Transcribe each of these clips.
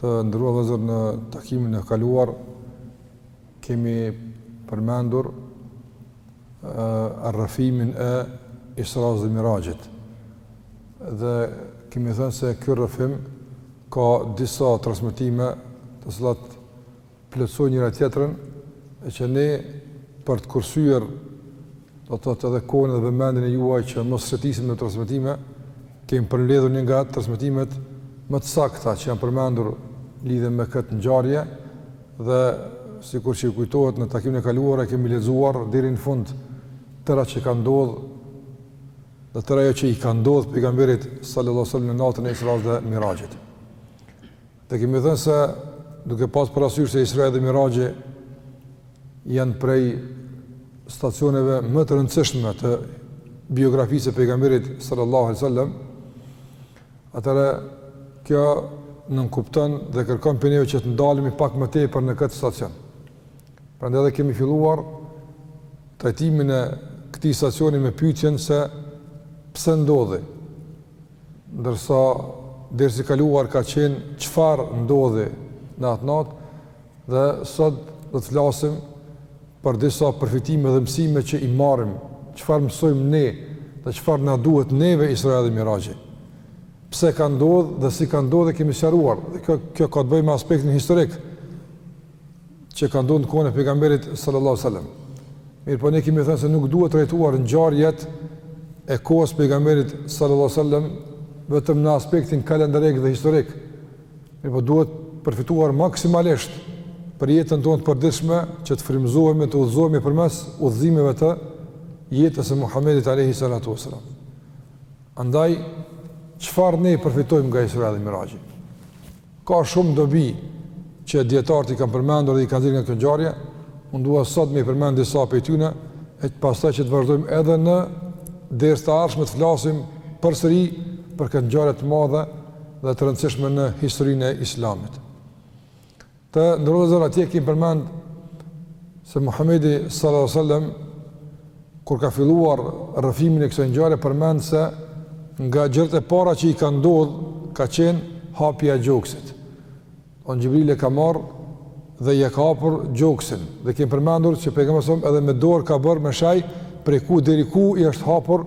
Të nderuar vëllezër në takimin e kaluar kemi përmendur rrëfimin e Isras dhe Miraxhit. Dhe kemi thënë se ky rrëfim ka disa transmetime të cilat plotësojnë njëra tjetrën e që ne për të kursyer do të thotë edhe kohën dhe vëmendjen e juaj që mos shëtisim në transmetime kemi përmbledhur një nga transmetimet më të sakta që janë përmendur lidhur me këtë ngjarje dhe sikur që ju kujtohet në takimin e kaluar e kemi lexuar deri në fund tëra që ka ndodhur dhe tëra ajo që i ka ndodhur pejgamberit sallallahu alajhi wasallam në natën e Isras dhe Miraxhit. Dhe kemi thënë se duke pas parasysh se Israja dhe Miraxhi janë prej stacioneve më të rëndësishme të biografisë së pejgamberit sallallahu alaihi wasallam atëherë kjo nënkupton dhe kërkon prej neve që të ndalemi pak më tepër në këtë stacion prandaj edhe kemi filluar trajtimin e këtij stacioni me pyetjen se pse ndodhi Ndërsa dersi i kaluar ka qenë çfarë ndodhi në atë natë dhe sot do të flasim për disa përfitime dhe mësime që i marrim, çfarë mësojmë ne dhe çfarë na duhet neve Isra dhe Miraxhi. Pse ka ndodhur dhe si ka ndodhur kemi sqaruar. E kjo ka të bëjë me aspektin historik. që ka ndodhur në kohën e pejgamberit sallallahu alajhi wasallam. Mirëpo ne kemi thënë se nuk duhet trajtuar ngjarjet e kohës së pejgamberit sallallahu alajhi wasallam vetëm në aspektin kalendarik dhe historik. Mirëpo duhet përfituar maksimalisht për jetën tonë të përditshme që të frymëzohemi të udhëzohemi përmes udhëzimeve të jetës së Muhamedit alayhi salatu wasallam. Andaj çfarë ne përfitojmë nga Isra dhe Miraxhi? Ka shumë dobi që dijetarët i kanë përmendur dhe i kanë nxjerrë nga kjo ngjarje, unë dua sot me i përmend disa prej tyre, e pastaj që të vazhdojmë edhe në derse të ardhshme të flasim përsëri për këtë ngjarje të madhe dhe të rëndësishme në historinë e Islamit. Të nderuar vëllezër atje kemi përmend se Muhamedi sallallahu alaihi wasallam kur ka filluar rrëfimin e kësaj ngjarje përmend se nga gjërat e para që i ka ndodhur ka qenë hapja e gjoksit. Domethënë Xhibrili e ka marrë dhe ia ka hapur gjoksin dhe kemi përmendur se pejgamberi sa edhe me dorë ka bërë me shenjë prej ku deri ku i është hapur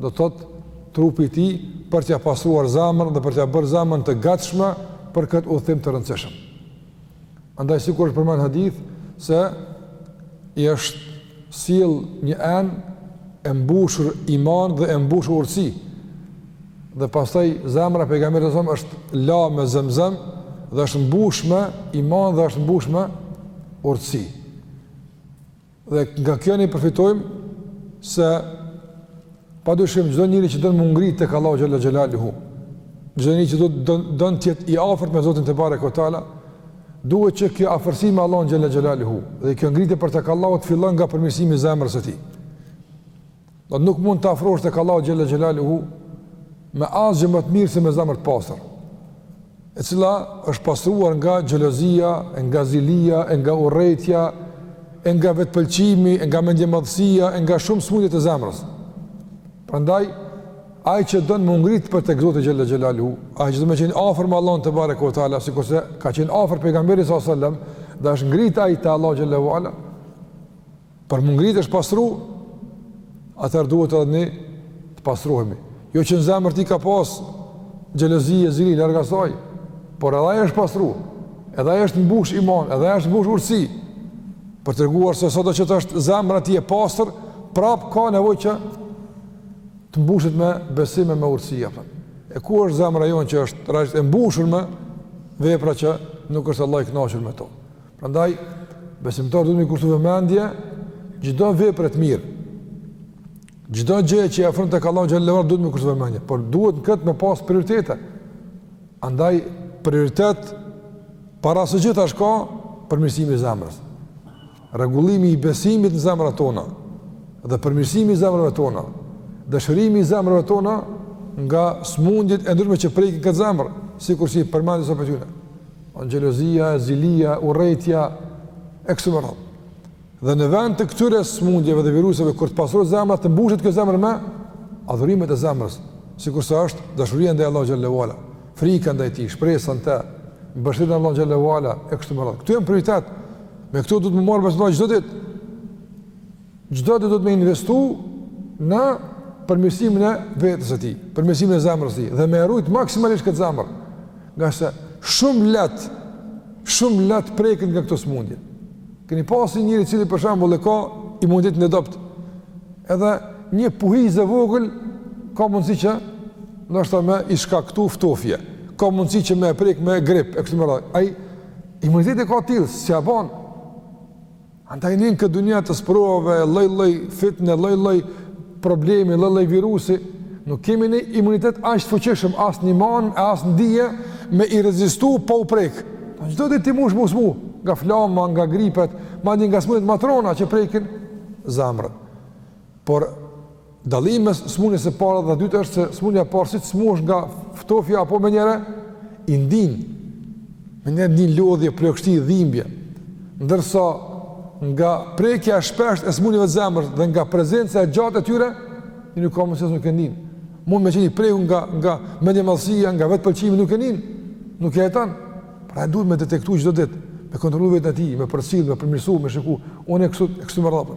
do të thotë trupi i tij për t'ia pastruar zemrën dhe për t'ia bërë zemrën të gatshme për këtë udhëtim të rëndësishëm. Andaj sikur është përmend hadith se i është sjell një enë e mbushur iman dhe e mbushur urtësi. Dhe pastaj zemra e pejgamberit s.a.s. është la me zemzem dhe është mbush me iman dhe është mbush me urtësi. Dhe nga kjo ne përfitojmë se padyshim çdo njeri që don m'u ngrit tek Allahu xhalla xhelaluhu, çdo njeri që don të jetë i afërt me Zotin tebareke we teala, duhet që kjo afërsi me Allahun xhalla xhelaluhu dhe kjo ngritje për tek Allahu të fillon nga përmirësimi i zemrës së tij. Nuk mund të afrohesh tek Allahu xhalla xhelaluhu me asgjë më të mirë se me zemër të pastër, e cila është pastruar nga xhelozia, e nga zilia, e nga urrejtja, e nga vetëpëlqimi, e nga mendjemadhësia, e nga shumë smundje të zemrës. Prandaj, ai që don m'u ngrit për tek Zoti xhalla xhelaluhu, ai që don me qenë afër me Allahun tebareke we teala, sikurse ka qenë afër pejgamberi s.a.s. dhe është ngrit ai te Allahu xhalla we ala, Për m'u ngrit është pastru, atëherë duhet edhe ne të pastrohemi. Jo që në zemër të tij ka pas xhelozi e zili, larg asaj, por edhe ajo është pastru, edhe ajo është mbush iman, edhe ajo është mbush urtësi, për të treguar se sado që të është zemra e tij e pastër, prapë ka nevojë që të mbushet me besim e me urtësi, apër. E ku është zemra jonë që është rajtë e mbushur me vepra që nuk është Allahu i kënaqur me to. Prandaj besimtari duhet me i kushtu vëmendje çdo vepre të mirë. Çdo gjë që afron tek Allahu xhalla we ala duhet me i kushtu vëmendje, por duhet këtë me pas prioritete. Andaj prioritet para së gjithash ka përmirësimi i zemrës. Rregullimi i besimit në zemrat tona dhe përmirësimi i zemrave tona, dhe shërimi i zemrave tona nga smundjet e ndryshme që prekin këtë zemër, sikurse i përmendëm disa prej tyre. Xhelozia, zilia, urrejtja e kështu me radhë. Dhe në vend të këtyre smundjeve dhe viruseve kur të pastrohet zemra të mbushet kjo zemër me adhurimet e zemrës, sikurse është dashuria ndaj Allahut xhalla we ala, frika ndaj tij, shpresa në të, mbështetja në Allahun xhalla we ala e kështu me radhë. Këto janë prioritet. Me këto duhet m'u marr vëlla çdo ditë. Çdo ditë duhet me investu në përmirësimin e vetes së tij, përmirësimin e zemrës së tij, dhe me e rujt maksimalisht këtë zemër, ngase shumë lehtë, shumë lehtë preket nga këto smundje. Keni parasysh njeri i cili për shembull e ka imunitetin e dobët, edhe një puhizë e vogël ka mundësi që ndoshta me i shkaktu ftohje, ka mundësi që me e prek me grip, e kështu me radhë, ai imunitetin e ka të tillë, s'ia bon, Andaj ne në këtë dunja të sprovave, lloj-lloj fitne, lloj-lloj problemi, lloj-lloj virusi, nuk kemi një imunitet aq të fuqishëm as në iman e as në dije me i rezistu pa u prek. Po çdo ditë ti mush me u smu, nga flama, nga gripet, madje nga smunjet ma t'rona që prekin zamrën. Por Dallimi mes smundjes së parë dhe të dytë është se smundja e parë siç smuhesh nga ftofja apo menjëherë e ndin. Menjëherë ndin lodhje, plogështi, dhimbje. Ndërsa nga prekja e shpeshtë e smundjeve të zemrës dhe nga prezenca e gjatë e tyre, nganjëherë as nuk e ndin. Mund me qenë i preku nga nga mendjemadhësia, nga vetpëlqimi nuk e ndin. Nuk e heton. Pra duhet me detektu çdo ditë, me kontrollu vetën e tij, me përcjell, me përmirësu, me shiku e kështu kështu me radhë.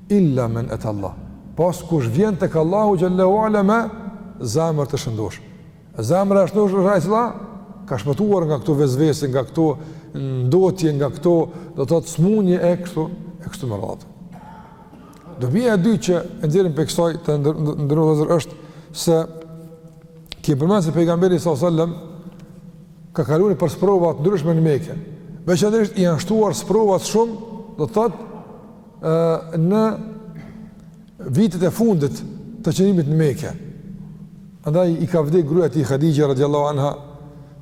Illa men etallah, pos kush vjen tek Allahu xhelle ue ala me zemër të shëndoshë. Zemra e shëndoshë është ajo që ka shpëtuar nga këto vesvese, nga këto ndotje, nga këto do të thotë smunje e kështu e kështu me radhë. Dobia e dytë që e nxjerrim prej kësaj tendërruese është se kem përmend se pejgamberi sallallahu alajhi wasallam ka kaluar për sprova të ndryshme në Mekë. Veçanërisht i janë shtuar sprovat shumë, do të thotë në vitet e fundit të qëndrimit në Mekë. Andaj i ka vdek gruja e tij Hadixhja radiallahu anha,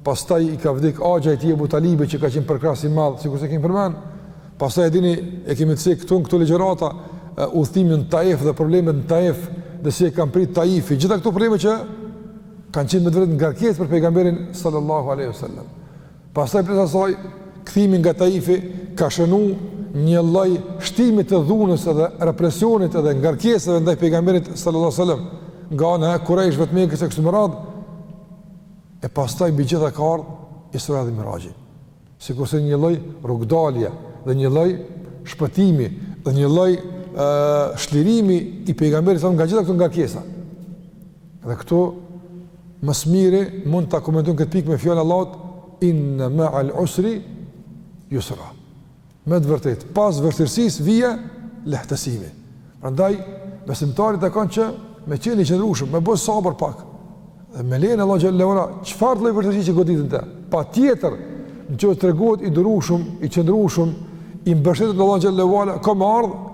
pastaj i ka vdek axha i tij Ebu Talibi që ka qenë përkrahës i madh, sikurse kemi përmen, pastaj e dini e kemi cek këtu në këto ligjërata, udhëtimin në Taif dhe problemet në Taif, dhe si e kanë prit Taifi, gjitha këto probleme që kanë qenë me të vërtetë ngarkesë për pejgamberin sallallahu aleyhi sallam. Pastaj prej asaj, kthimi nga Taifi ka shënu një lloj shtimi të dhunës edhe represionit edhe ngarkesave ndaj pejgamberit sallallahu alaihi wasallam nga ana e kurejshëve të Mekës e kështu me radhë. E pastaj mbi gjitha ka ardhur Isra dhe Miraxhi. Sikurse një lloj rrugdalje dhe një lloj shpëtimi dhe një lloj ë çlirimi i pejgamberit sa nga gjitha këto ngarkesa. Dhe këtu më së miri mund ta komentojnë këtë pikë me fjalën e Allahut inna ma'al usri yusra. Me të vërtetë, pas vështirësisë vjen lehtësimi. Prandaj besimtarit i takon që me qenë i qëndrueshëm, me bo sabër pak. Dhe me lejen e Allahut xhelle ue ala, çfarë lloj vështirësi që e godet atë, patjetër, nëse tregohet i durueshëm, i qëndrueshëm, i mbështetur në Allahun xhelle ue ala, ka me ardh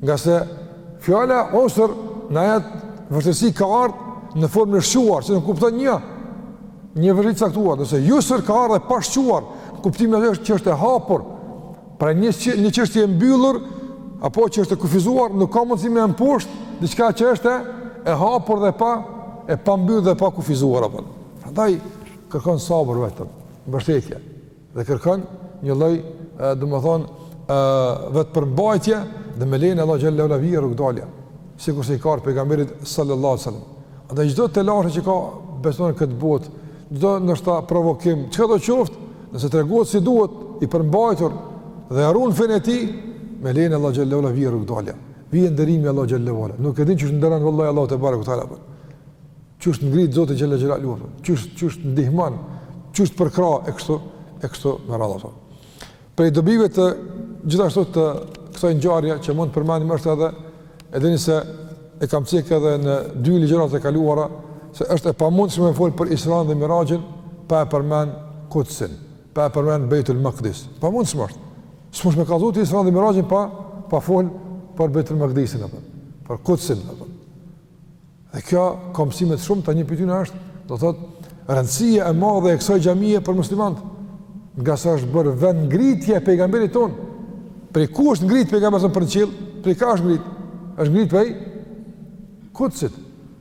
Ngase fjala usër në ajet vështirësi ka ardhë në formë të shquar, që nënkupton një, një vështirësi të caktuar, ndërsa jusër ka ardhë e pashquar, kuptimi është që është e hapur, pra një, një çështje e mbyllur, apo që është e kufizuar, nuk ka mundësi me e mposht, diçka që është e hapur dhe pa, e pambyllur dhe pakufizuar, apo. Prandaj, kërkon sabër vetëm, mbështetje. Dhe kërkon një lloj, domethënë, ë vetëpërmbajtje dhe me lejen e Allahut xhelle ue ala vjen rrugëdalja, sikurse i ka ardh pejgamberit sallallahu alaihi wasallam. Andaj çdo telashe që ka besimtari në këtë botë, çdo ndoshta provokim, çkado qoftë, nëse treguohet si duhet i përmbajtur dhe e run fenë e tij, me lejen e Allahut xhelle ue ala vjen rrugëdalja. Vjen nderimi i Allahut xhelle ue ala. Nuk e di qysh t'nderon Allahu tebareke ue teala. Qysh të ngritë Zoti xhelle xhelaluhu, qysh, qysh të ndihmon, qysh të përkrah, e kështu, e kështu me radhë. Prej dobive të gjithashtu të kësaj ngjarje që mund të përmendim është edhe, edhe nëse e kam cek edhe në dy ligjëratat e kaluara, se është e pamundshme me folë për Israën dhe Miraxhin, pa e përmen Kudsin, pa e përmen Bejtul Makdis, pamundshme është. S'mundesh me kallzu Israën dhe Miraxhin pa, pa folë për Bejtul Makdisin, për Kudsin, për Dhe kjo ka mësime të shumta, një prej tyne është, do thotë, rëndësia e madhe e kësaj xhamie për muslimanët, ngase është bërë vend ngritje e pejgamberit tonë. Prej ku është ngrit pejgamberi për në qiell? Prej ka është ngrit? Është ngrit prej Kudsit,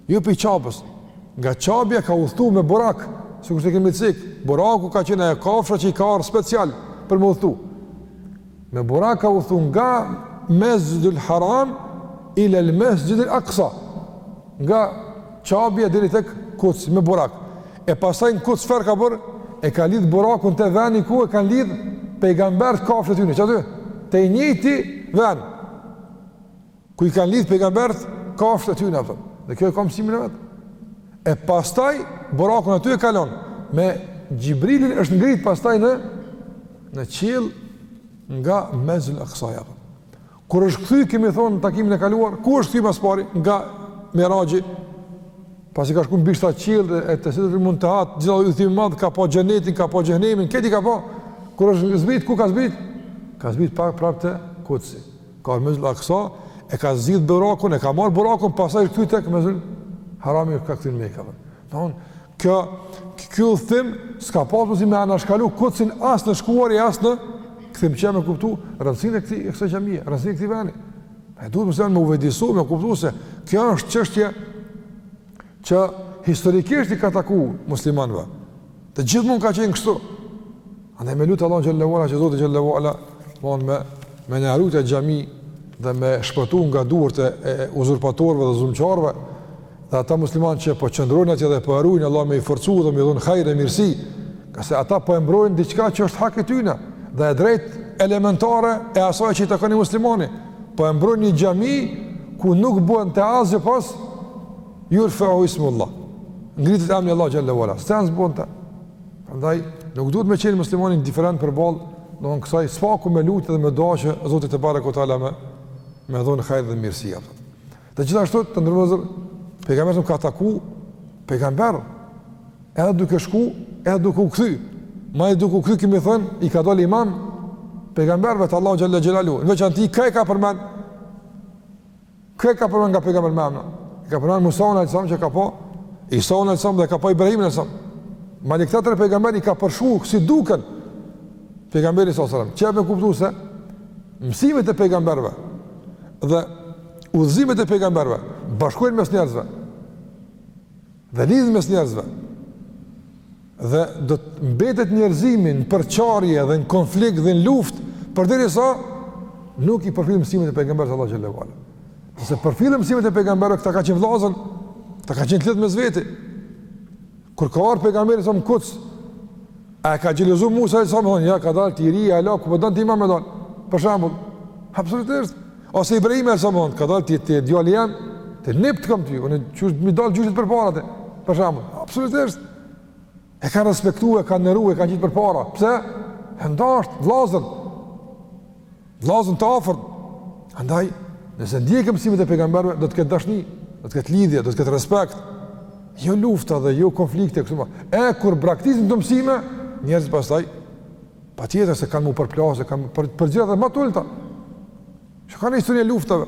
jo prej Qabes. Nga Qabja ka udhëtu me Burak, sikurse e kemi cek. Buraku ka qenë ajo kafsha që i ka ardh special për me udhëtu. Me burak ka udhtu nga Mesxhidul Haram ilel Mesxhidil Aksa. Nga Qabja deri tek Kudsi me burak. E pastaj në Kuds çfarë ka bër? E ka lidh burakun te veni ku e kanë lidh pejgambert kafshët e tyne. Qaty, te i njëjti ven. Ku i kanë lidh pejgambert kafshët e tyne apo? Dhe kjo e ka mësimin e vet. E pastaj burakun aty e ka lon me Xhibrilin është ngrit pastaj në në qiell nga Mesxhidul Aksaja apo. Kur është kthy kemi thonë në takimin e kaluar, ku është kthy ma s'pari nga Miraxhi? Pasi ka shku mbi shtat qiell dhe te Sidretul Munteha, gjithë ai udhëtim i madh, ka pa xhenetin, ka pa xhehenemin, krejt i ka pa. Kur është zbrit, ku ka zbrit? Ka zbrit prapë te Kudsi. Ka ardhë Mesxhidul Aksa, e ka zgjidhë burakun, e ka marrë burakun, pastaj është kthy tek Mesxhidul Harami, është kthy në Mekë, domethonë. Ky, ky udhtim, s'ka pasë mundësi me anashkalu, Kudsin as në shkuarje as në kthim që me kuptu, rëndësinë e këtij e kësaj xhamie, rëndësinë e këtij veni. E duhet muslimani me u vedisu, me kuptu se kjo është çështje që historikisht i ka taku muslimanve. E gjithmonë ka qenë kështu. Andaj me lutë Allahun xhelle ue ala, që Zoti xhelle ue ala, mon me, me na rujtë atë xhami dhe me shpëtu nga duart e, e uzurpatorve dhe zullumqarve, dhe ata musliman që po qëndrojnë atje dhe po e rujnë, Allah me i forcu dhe me i dhonë hajrë e mirësi, ngase ata po e mbrojnë diçka që është hak i tyne, dhe e drejt elementare e asaj që i takon muslimanit, po e mbrojnë një xhami ku nuk bohet fjalë asgjë pas Yurfa'u ismu Allah. Ngritet emri i Allahut xhelle ve ala. Sens bon ta. Prandaj nuk duhet me qenë muslimani indiferent përballë, do të thonë kësaj s'paku me lut dhe me dashë Zotit tebareke ve teala me me dhon hajr dhe mirësi apo. Dhe gjithashtu të nderuar vëllezër pejgamberi selam ka taku pejgamber edhe duke shku, edhe duke u kthy. Ma e duke u kthy kemi thën, i ka dalë imam pejgamberëve të Allahut xhelle xhelaluhu. Në veçanti kë ka përmend Kë ka përmend nga pejgamberët me emna? Ka përmend Musaun alejhi selam që ka pa Isaun alejhi selam dhe ka pa Ibrahimin alejhi selam. Madje këta tre pejgamberë i ka përshkru si duken pejgamberi alejhi selam. Që jep me kuptu se mësimet e pejgamberve dhe udhëzimet e pejgamberve bashkojnë mes njerëzve. Dhe lidhin mes njerëzve. Dhe do të mbetet njerëzimi në përçarje dhe në konflikt dhe në luftë përderisa nuk i përfill mësimet e pejgamberëve të Allahut xhelle ve ala. Nëse përfillen mësimet e pejgamberëve, këta kanë qenë vëllazën, këta kanë qenë të lidht mes veti. Kur ka ardhur pejgamberi selam në Kuds, A e ka xhelozu Musa alayhis salam me thonë, ja ka dalë ti i ri, hala ku po don ti imam me dalë. Për shembull, absolutisht. Ose Ibrahimi alayhis salam me thonë, ka dalë ti ti djali jem, ti nip të kam ty, unë qysh me i dal gjyshit përpara ti. Për shembull, absolutisht. E kanë respektu, e kanë nderu, e kanë qit përpara. Pse? E kanë dasht vllazën. Vllazën të afërt. Andaj, nëse ndjekim mësimet e pejgamberëve, do të ketë dashni, do të ketë lidhje, do të ketë respekt. Jo lufta dhe jo konflikte këtu më. E kur braktisim këto mësime, njerëzit pastaj patjetër se kanë me u përplasë, kanë për, për gjëra më të ulta. Shikoni historinë e luftave.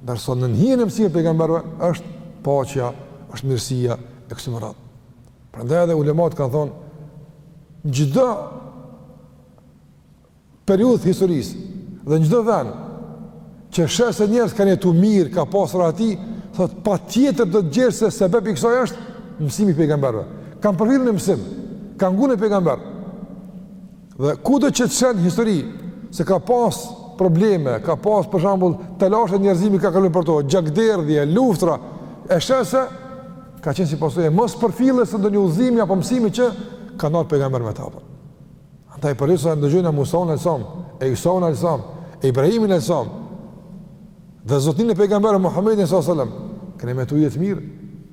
Ndërsa nën hijen e mësimit të pejgamberëve është paqja, është mirësia e kështu me radhë. Prandaj edhe ulemat kanë thonë në çdo periudhë të historisë dhe në çdo vend që sheh se njerëz kanë jetu mirë, ka pasur rahati, thot patjetër do të gjesh se sebep i kësaj është mësimi i pejgamberëve. Kanë përfill një mësim, kanë ngu një pejgamber. Dhe kudo që të sheh në histori, se ka pas probleme, ka pas për shembull telashe njerëzimi ka kalu nëpër to, gjakderdhje, luftra, e sheh se, ka qenë si pasojë e mospërfilljes së ndonjë udhëzimi apo mësimi që kanë ardh pejgamberët me ta. Andaj përderisa e ndëgjojnë Musaun alejhi selam, e Isaun alejhi selam, e Ibrahimin alejhi selam, dhe zotnin e pejgamberëve Muhammedin s.a.s. Kanë me jetu jetë të mirë,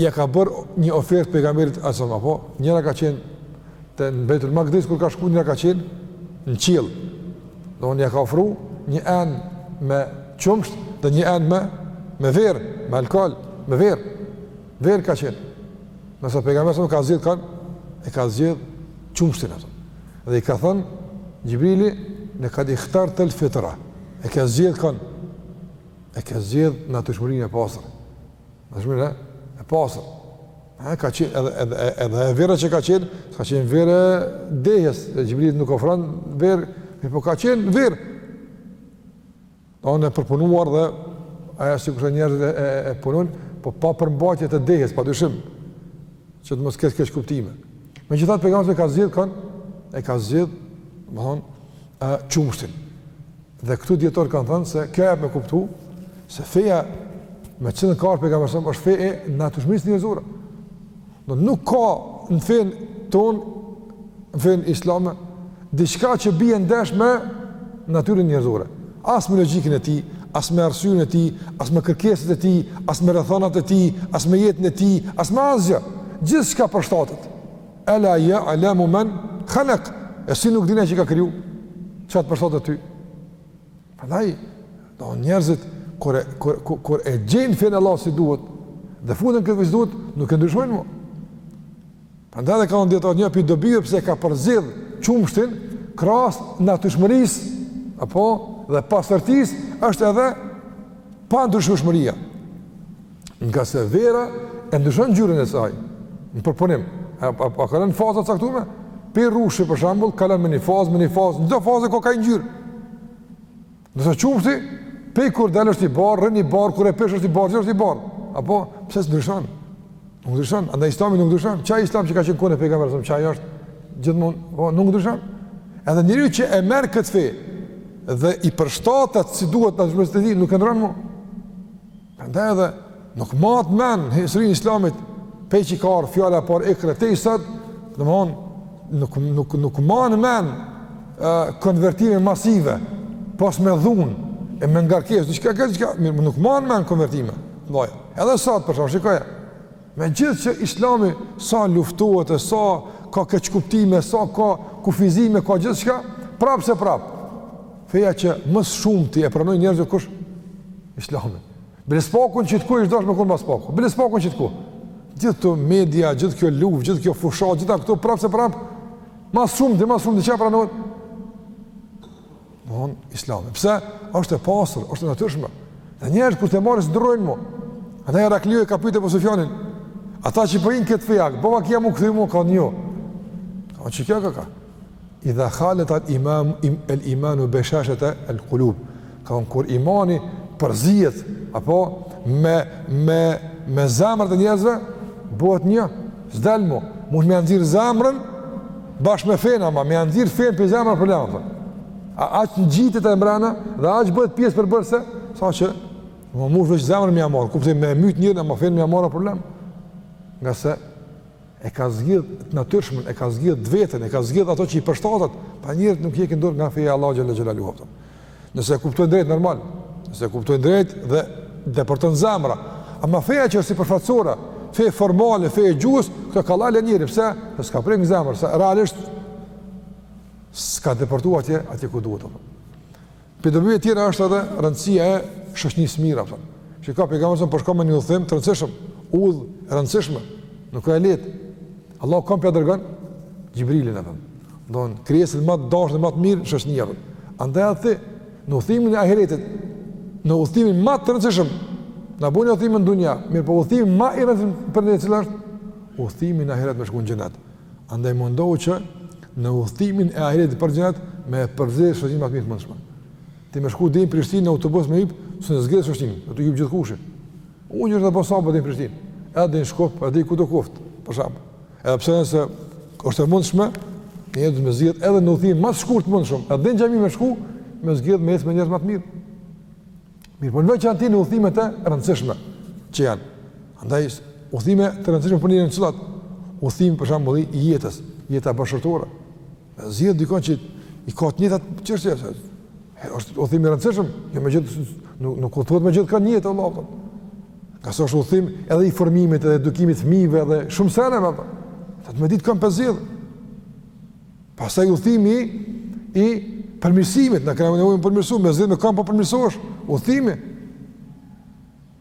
ia ka bërë një ofertë pejgamberit sallallahu alajhi wasallam, apo njëra ka qenë te në Bejtul Makdis kur ka shku njëra ka qenë në qiell. Don ia ka ofru një enë me qumësht dhe një enë me me verë, me alkool, me verë. Verë ka qenë. Ndërsa pejgamberi sallallahu alajhi wasallam e ka zgjedh kan e ka zgjedh qumështin atë. Dhe i ka thënë Xhibrili kad ihtartel fitra, e ka zgjedh kan e ka zgjedh natyrshmërinë e pastër. Është mirë, e pastër. E ka qenë edhe edhe edhe e vera që ka qenë, ka qenë verë dehëse, Xhibrili nuk ofron verë, më po ka qenë verë. Don e përpunuar dhe ajo sikurse njerëzit e, e punojnë, po pa përmbajtje të dehjes, pa dyshim që të mos ketë keqkuptime. Megjithatë pejgamberi e ka zgjedh kan e ka zgjedh, domthon, qumshtin. Dhe këtu dijetarët kanë thënë se kjo jep me kuptu se feja me të cilën ka ardhur pejgamberi sa është fe e natyrshmërisë njerëzore. Do nuk ka në fenë tonë në fenë islame diçka që bie ndesh me natyrën njerëzore. As me logjikën e tij, as me arsyen e tij, as me kërkesat e tij, as me rrethanat e tij, as me jetën e tij, as me asgjë. Gjithçka përshtatet. Ela ja'lemu men khalak, e si nuk din ai që t'ka kriju? Çfarë të përshtatet ty? Prandaj, do njerëzit kur e kur kur, kur e gjejnë fenë e Allahut si duhet dhe futen këtu si duhet, nuk e ndryshojnë më. Prandaj edhe kanë cek një pi dobive pse ka përzgjedh qumshtin krahas natyrshmërisë apo dhe pastërtisë është edhe pandryshueshmëria. Ngase vera e ndryshon ngjyrën e saj. Në përpunim, apo kalon faza të caktume Pe rrushi për shembull kalon me një fazë, me një fazë, në çdo fazë ka një ngjyrë. Do qumshti, pe kur del është i bardhë, rrin i bardhë, kur e pish është i bardhë, është i bardhë. Apo pse s'ndryshon? Nuk ndryshon, andaj Islami nuk ndryshon. Çaj Islami që ka qenë kohën e pejgamberi sa çaj është gjithmonë, po nuk ndryshon. Edhe njeriu që e merr këtë fe dhe i përshtatet si duhet në çmos të di, nuk e ndron më. Prandaj edhe nuk mbahet mend në historinë e Islamit pe qi ka ardhur fjala parë e kësaj deri sot, domthon nuk nuk nuk mban mend konvertime masive pos me dhunë e me ngarkesë, diçka ka diçka, nuk mban mend konvertime. Vallai. Edhe sot për shembull shikoje. Megjithëqë islami sa luftohet e sa ka keqkuptime, sa ka kufizime, ka gjithçka, prapë se prapë. Feja që ma së shumti e pranojnë njerëzit kush? Islami. Bile s'pakut qitku ish dashtë me konë ma s'pakut. Bile s'pakut qitku. Gjithë këto media, gjithë kjo luftë, gjithë kjo fushatë, gjitha këto prapë se prapë. Ma së shumti, ma së shumti ka pranohet. Mëhon Islami. Pse? Është e pastër, është e natyrshme. Dhe njerëz kur të marrin s'ndrrojnë më. Andaj Herakliu e ka pytë Ebu Sufjanin. Ata që po hinë këtë fe, a ka ba vaki me u kthy më, ka thonë jo. Ka që kjo ka. Idha khalet al imam im el imanu beshashat al qulub. Ka thon kur imani përzihet apo me me me zemrat e njerëzve bëhet një s'dal më. Mun me ia nxirr zemrën Bashkë me fenë ama, me ia nxirr fenë pi zemre problem, thënë. Aq ngjitet ajo mbrena dhe aq bëhet pjesë përbërëse, saqë mun veç zemrën me ia marrë, kupton se me mytë njerin, ama fenë me ia marrë problem. Ngase e ka zgjedh të natyrshmen, e ka zgjedh të vetën, e ka zgjedh ato që i përshtatet, pra njerëzit nuk hjekin dorë nga feja Allahut Xhel-le Xhelaluhu aspak. Nëse e kuptojnë drejt normal, nëse e kuptojnë drejt dhe depërton n'zemra. Ama feja që është sipërfaqësore, fe formale, fe e gjuhës, këtë kollaj e le njeri, pse? Se s'ka prek n'zemër, se realisht s'ka depërtu atje, atje ku duhet. Pi dobive tjera është edhe rëndësia e shoqnisë mirë, pra. Që kur pejgamberi po shkon me një udhëtim të rëndësishëm, udhë e rëndësishme, nuk ka e letë, Allahu kan po ia dërgon, Xhibrilin, atë. Dmth, krijesin më të dashtun dhe më të mirë, shoqnia. Andaj edhe ti, në udhëtimin e ahiretit, në udhëtimin më të rëndësishëm, na bojmë udhëtime në dunja, mirëpo udhëtimi më i rëndësishëm për ne cili është, udhëtimi në ahiret me shku në xhenet. Andaj mundohu që në udhëtimin e ahiretit për xhenet, me përzgjedh shoqninë më të mirë të mundshme. Ti me shku deri në Prishtinë në autobus me hyp, s'mun zgjedh shoqninë, do të hyp gjithkushi. Unë jërë dhe po samë për deri në Prishtinë, edhe deri në Shkup, edhe deri ku të koftë, për shembull. Edhe pse nëse është e mundshme, njeri duhet me zgjedh edhe në udhëtimin ma të shkurtë të mundshëm, edhe deri në xhami me shku, me zgjedh me ecë me njerëz më të mirë. Mirëpo në veçanti në udhëtime të rëndësishme, që janë. Andaj, udhëtime të rëndësishme për njeriun cilat, udhëtimi për shembull i jetës, jeta bashkëshortore. Zgjedh dikon që i ka të njëjtat çështje, E është udhëtim i rëndësishëm, jo me gjith, nuk nuk udhëtohet me gjithkan në jetë, Allahu. Ngase është udhëtim edhe i formimit edhe edukimit të fëmijëve edhe shumë sene apo. Duhet me ditë kan pe zgjedh. Pastaj udhëtimi i përmirësimit, na kena nevojë për përmirësim, me zgjedh me kan po përmirësosh udhëtimi.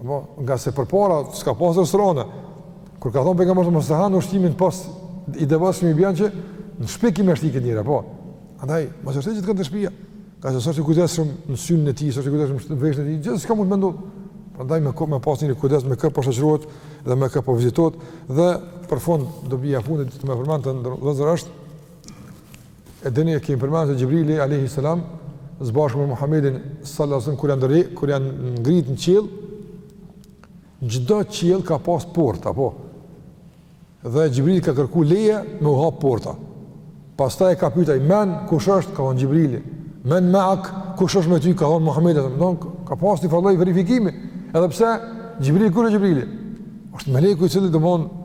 Apo, ngase përpara s'ka pas restorane. Kur ka thonë pejgamberi mos ta hanë ushqimin pos i devotshmi i bjen që në shtëpi ki me shti këta njerëz, po. Andaj, mos shti çdokan te shtëpia. Ngase s'asht i kujdesshëm në synin e tij, s'asht i kujdesshëm në veshin e tij, gjithçka mund me ndodh. Prandaj me kohë me pas një kujdes me kë po shoqërohet dhe me kë po vizitohet dhe për fund dobia e fundit që po e përmend të nderuar vllezër është E dini e kemi përmendur se Xhibrili alayhi salam së bashku me Muhamedin sallallahu alaihi wasallam kur janë ndërri, kur janë ngrit në qiell, çdo qiell ka pas portë apo. Dhe Xhibrili ka kërku leje me u hap porta. Pastaj e ka pyetur ai men kush është ka thonë Xhibrili. Men ma'ak kush është me ty ka thonë Muhamedi sallallahu alaihi wasallam. Ka pas njëfarë lloj verifikimi. Edhe pse Xhibrili kush është Xhibrili? Është meleku i cili domethonë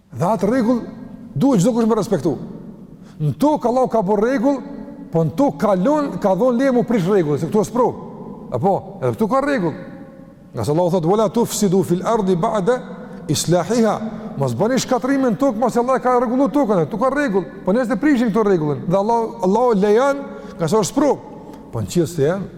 Dhe atë rregull duhet çdokush me respektu. Në tokë Allahu ka bo rregull, po në tokë ka lën, ka dhonë leje m'u prish rregulli, se këtu është provë. Apo, edhe këtu ka rregull. Ngase Allahu thotë wala tufsidu fil ardi ba'da islahiha. Mos bëni shkatërrim në tokë, masi Allahu ka rregullu tokën, këtu ka rregull. Po nëse prishin këtu rregullin, dhe Allahu Allahu e lejon, ngase është provë. Po në qiell s'të lanë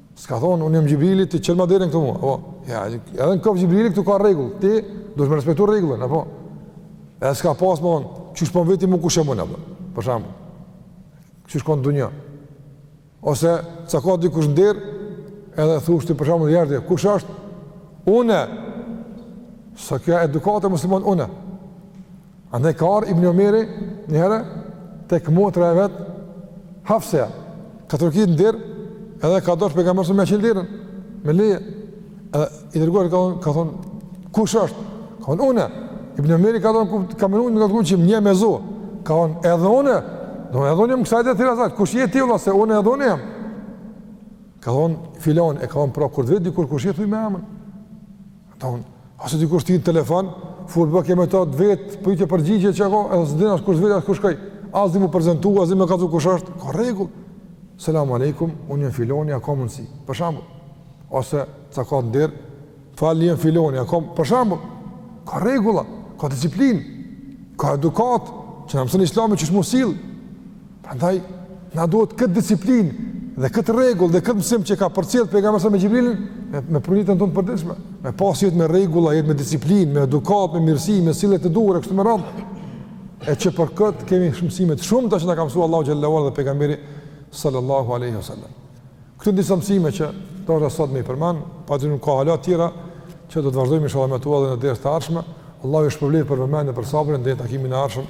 S'ka thonë, unë jam Xhibrili, ti çelma derën këtu mu, apo? Jo, edhe në kofsh Xhibrili këtu ka rregull, ti duhesh me respektu rregullën, apo? Edhe s'ka pas me thonë, qysh po m'vet ti mu kush jam unë, apo? Për shembull, qysh shkon në dunja. Ose, cakat dikush në derë, edhe thush ti për shembull, hajde, kush është? Unë! S'a kjo edukatë e muslimanit, unë! Andaj ka ardh Ibn Omeri njëherë tek motra e vet Hafsa, ka trokit në derë, edhe ka dalë pejgamberi me çel derën, me leje. Edhe i dërguari ka thonë, ka thonë, kush është? Ka thonë, une. Ibn Omeri ka thonë, ka menduar me ka thonë, që e njeh me zo. Ka thonë, edhe une. Do edhe une më kësaj dhe tira zatë, kush je ti vëlla, se une edhe une jam. Ka thonë, filan, e ka thonë, pra kur të vet dikush kush je ti, thuj me emën. Domethonë, ose dikush ti në telefon, fol bëke me ta të vet, pyetje përgjigje çka ka, edhe s'din as kush vet as kush kaj. As di m'u prezantu, as di me kallzu kush është. Ka rregull. Selam aleikum, unë jam filoni, a ka mundësi? Për shembull, ose cakat n'derë, fal, jam filoni, a ka për shembull. Ka rregulla, ka disiplinë, ka edukatë, që na mëson Islami qysh m'u sill. Prandaj na duhet këtë disiplinë dhe këtë rregull dhe këtë mësim që ka përcjell pejgamberi sa me Xhibrilin, me e pru n'jetën tonë të përditshme, me pas jetë me rregulla, jetë me disiplinë, me edukatë, me mirësi, me sjellje të duhura e kështu me radhë. E që për këtë kemi mësime të shumta që na ka mësuar Allahu xhallahu dhe pejgamberi sallallahu alaihi wasallam. Këto disa mësime që deshta sot me i përmend, patjetër ka hala të tjera që do të vazhdojmë inshallah me ta edhe në ders të ardhshëm. Allahu ju shpërbleftë për vëmendjen e për sabrin deri në takimin e ardhshëm.